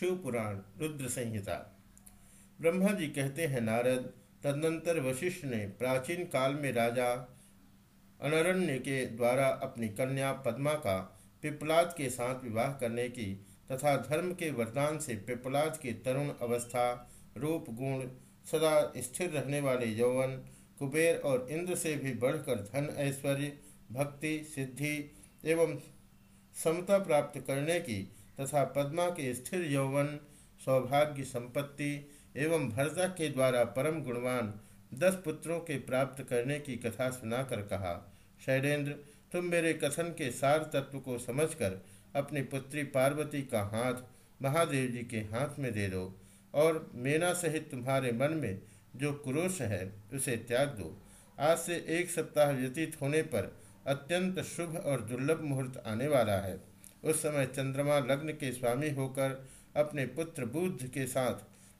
शिव पुराण रुद्र संहिता ब्रह्मा जी कहते हैं, नारद, तदनंतर वशिष्ठ ने प्राचीन काल में राजा अनरण्य के द्वारा अपनी कन्या पद्मा का पिपलाद के साथ विवाह करने की तथा धर्म के वरदान से पिपलाद की तरुण अवस्था, रूप, गुण सदा स्थिर रहने वाले यौवन, कुबेर और इंद्र से भी बढ़कर धन, ऐश्वर्य, भक्ति, सिद्धि एवं समता प्राप्त करने की तथा पद्मा के स्थिर यौवन, सौभाग्य संपत्ति एवं भरता के द्वारा परम गुणवान दस पुत्रों के प्राप्त करने की कथा सुनाकर कहा, शैलेंद्र, तुम मेरे कथन के सार तत्व को समझकर अपनी पुत्री पार्वती का हाथ महादेव जी के हाथ में दे दो और मेना सहित तुम्हारे मन में जो क्रोश है, उसे त्याग दो। आज से एक सप्ताह व्यतीत होने पर अत्यंत शुभ और दुर्लभ मुहूर्त आने वाला है। उस समय चंद्रमा लग्न के स्वामी होकर अपने पुत्र बुद्ध के साथ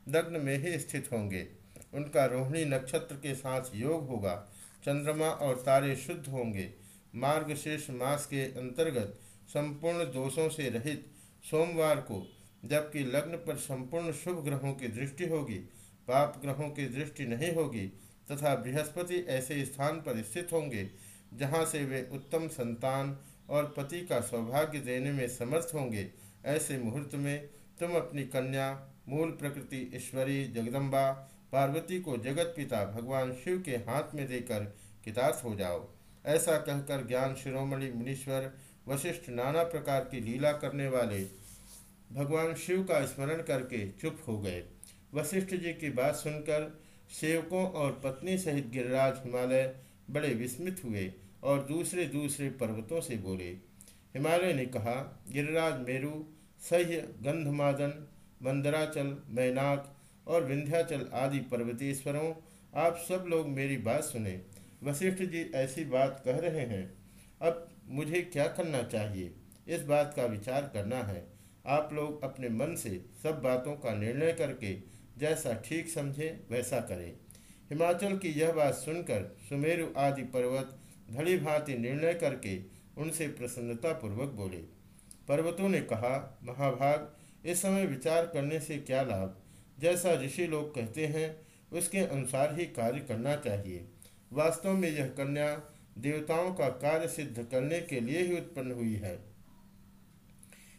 लग्न में ही स्थित होंगे। उनका रोहिणी नक्षत्र के साथ योग होगा। चंद्रमा और तारे शुद्ध होंगे। मार्गशीर्ष मास के अंतर्गत संपूर्ण दोषों से रहित सोमवार को, जबकि लग्न पर संपूर्ण शुभ ग्रहों की दृष्टि होगी, पाप ग्रहों की दृष्टि नहीं होगी, तथा बृहस्पति ऐसे स्थान पर स्थित होंगे, जहाँ से वे उत्तम संतान और पति का सौभाग्य देने में समर्थ होंगे। ऐसे मुहूर्त में तुम अपनी कन्या, मूल प्रकृति ईश्वरी, जगदम्बा, पार्वती को जगत पिता भगवान शिव के हाथ में देकर कितार्थ हो जाओ। ऐसा कहकर ज्ञान शिरोमणि मुनीश्वर, वशिष्ठ नाना प्रकार की लीला करने वाले भगवान शिव का स्मरण करके चुप हो गए। वशिष्ठ जी की बात सुनकर सेवकों और पत्नी सहित गिरिराज हिमालय बड़े विस्मित हुए। और दूसरे दूसरे पर्वतों से बोले। हिमालय ने कहा, गिरिराज मेरु, सह्य गंधमादन, मंदराचल, मैनाक और विंध्याचल आदि पर्वतेश्वरों, आप सब लोग मेरी बात सुने। वशिष्ठ जी ऐसी बात कह रहे हैं। अब मुझे क्या करना चाहिए? इस बात का विचार करना है। आप लोग अपने मन से सब बातों का निर्णय करके जैसा ठीक समझे, वैसा करें। हिमाचल की यह बात सुनकर सुमेरु आदि पर्वत धड़ी भांति निर्णय करके उनसे प्रसन्नतापूर्वक बोले। पर्वतों ने कहा, महाभाग, इस समय विचार करने से क्या लाभ? जैसा ऋषि लोग कहते हैं, उसके अनुसार ही कार्य करना चाहिए। वास्तव में यह कन्या देवताओं का कार्य सिद्ध करने के लिए ही उत्पन्न हुई है।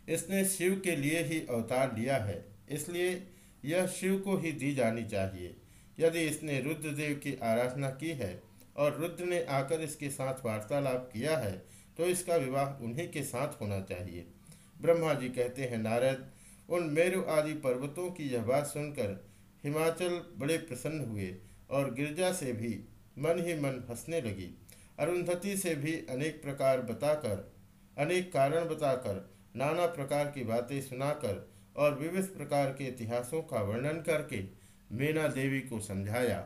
इसने शिव के लिए ही अवतार लिया है, इसलिए यह शिव को ही दी जानी चाहिए। यदि इसने रुद्रदेव की आराधना की है और रुद्र ने आकर इसके साथ वार्तालाप किया है तो इसका विवाह उन्हीं के साथ होना चाहिए। ब्रह्मा जी कहते हैं, नारद, उन मेरु आदि पर्वतों की यह बात सुनकर हिमाचल बड़े प्रसन्न हुए और गिरजा से भी मन ही मन हंसने लगी। अरुंधति से भी अनेक प्रकार बताकर, अनेक कारण बताकर, नाना प्रकार की बातें सुनाकर और विविध प्रकार के इतिहासों का वर्णन करके मीना देवी को समझाया।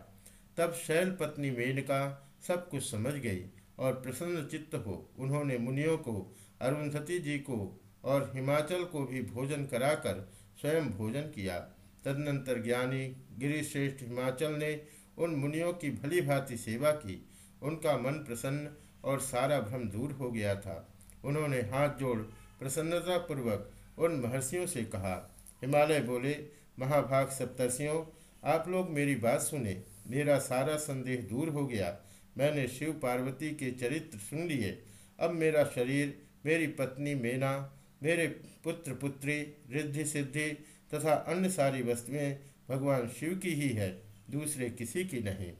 तब शैल पत्नी मेनका सब कुछ समझ गई और प्रसन्न चित्त हो उन्होंने मुनियों को अरुंधति जी को और हिमाचल को भी भोजन कराकर स्वयं भोजन किया। तदनंतर ज्ञानी, गिरिश्रेष्ठ हिमाचल ने उन मुनियों की भली भांति सेवा की। उनका मन प्रसन्न और सारा भ्रम दूर हो गया था। उन्होंने हाथ जोड़ प्रसन्नतापूर्वक उन महर्षियों से कहा, हिमालय बोले, महाभाग सप्तर्षियों, आप लोग मेरी बात सुने। मेरा सारा संदेह दूर हो गया। मैंने शिव पार्वती के चरित्र सुन लिए। अब मेरा शरीर, मेरी पत्नी मेना, मेरे पुत्र पुत्री, रिद्धि सिद्धि तथा अन्य सारी वस्तुएँ भगवान शिव की ही है, दूसरे किसी की नहीं।